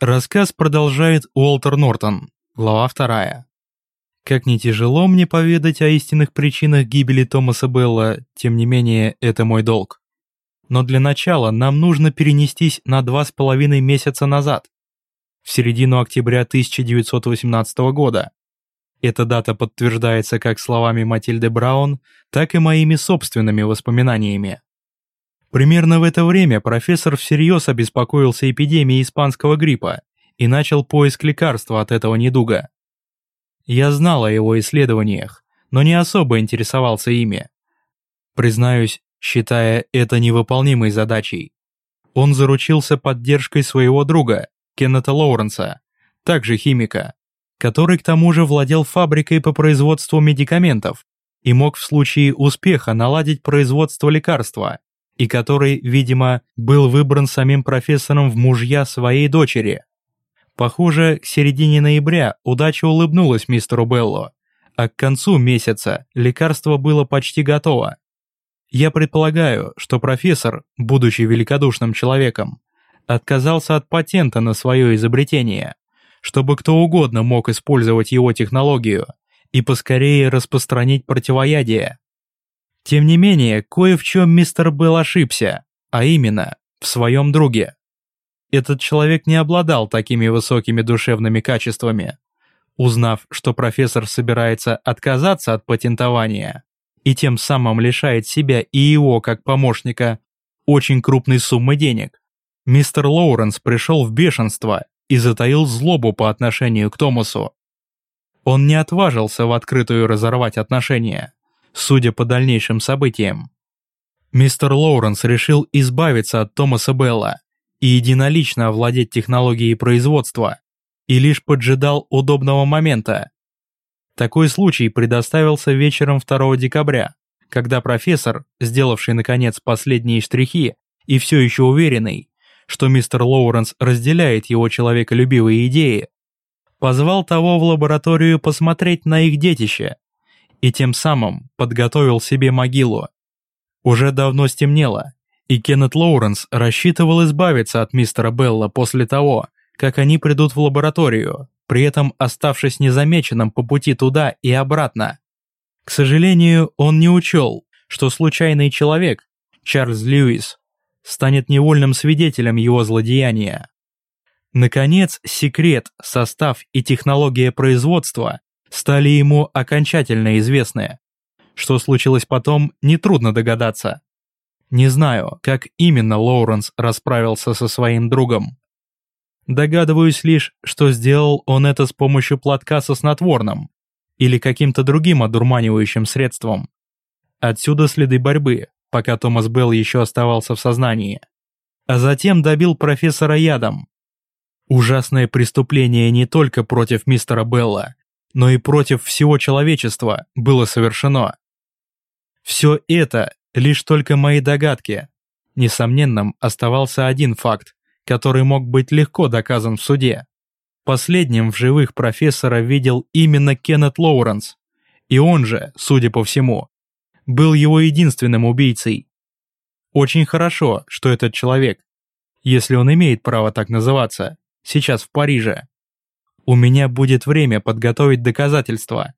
Рассказ продолжает Уолтер Нортон, глава вторая. Как не тяжело мне поведать о истинных причинах гибели Томаса Белла, тем не менее это мой долг. Но для начала нам нужно перенестись на два с половиной месяца назад, в середину октября 1918 года. Эта дата подтверждается как словами Матильды Браун, так и моими собственными воспоминаниями. Примерно в это время профессор всерьез обеспокоился эпидемией испанского гриппа и начал поиск лекарства от этого недуга. Я знал о его исследованиях, но не особо интересовался ими. Признаюсь, считая это невыполнимой задачей. Он заручился поддержкой своего друга, Кеннета Лоуренса, также химика, который к тому же владел фабрикой по производству медикаментов и мог в случае успеха наладить производство лекарства и который, видимо, был выбран самим профессором в мужья своей дочери. Похоже, к середине ноября удача улыбнулась мистеру Белло, а к концу месяца лекарство было почти готово. Я предполагаю, что профессор, будучи великодушным человеком, отказался от патента на свое изобретение, чтобы кто угодно мог использовать его технологию и поскорее распространить противоядие. Тем не менее, кое в чем мистер Белл ошибся, а именно, в своем друге. Этот человек не обладал такими высокими душевными качествами. Узнав, что профессор собирается отказаться от патентования и тем самым лишает себя и его, как помощника, очень крупной суммы денег, мистер Лоуренс пришел в бешенство и затаил злобу по отношению к Томасу. Он не отважился в открытую разорвать отношения судя по дальнейшим событиям. Мистер Лоуренс решил избавиться от Томаса Белла и единолично овладеть технологией производства, и лишь поджидал удобного момента. Такой случай предоставился вечером 2 декабря, когда профессор, сделавший наконец последние штрихи и все еще уверенный, что мистер Лоуренс разделяет его человеколюбивые идеи, позвал того в лабораторию посмотреть на их детище и тем самым подготовил себе могилу. Уже давно стемнело, и Кеннет Лоуренс рассчитывал избавиться от мистера Белла после того, как они придут в лабораторию, при этом оставшись незамеченным по пути туда и обратно. К сожалению, он не учел, что случайный человек, Чарльз Льюис, станет невольным свидетелем его злодеяния. Наконец, секрет, состав и технология производства стали ему окончательно известны. Что случилось потом, нетрудно догадаться. Не знаю, как именно Лоуренс расправился со своим другом. Догадываюсь лишь, что сделал он это с помощью платка со снотворным или каким-то другим одурманивающим средством. Отсюда следы борьбы, пока Томас Белл еще оставался в сознании. А затем добил профессора ядом. Ужасное преступление не только против мистера Белла, но и против всего человечества было совершено. Все это лишь только мои догадки. Несомненным оставался один факт, который мог быть легко доказан в суде. Последним в живых профессора видел именно Кеннет Лоуренс, и он же, судя по всему, был его единственным убийцей. Очень хорошо, что этот человек, если он имеет право так называться, сейчас в Париже. У меня будет время подготовить доказательства,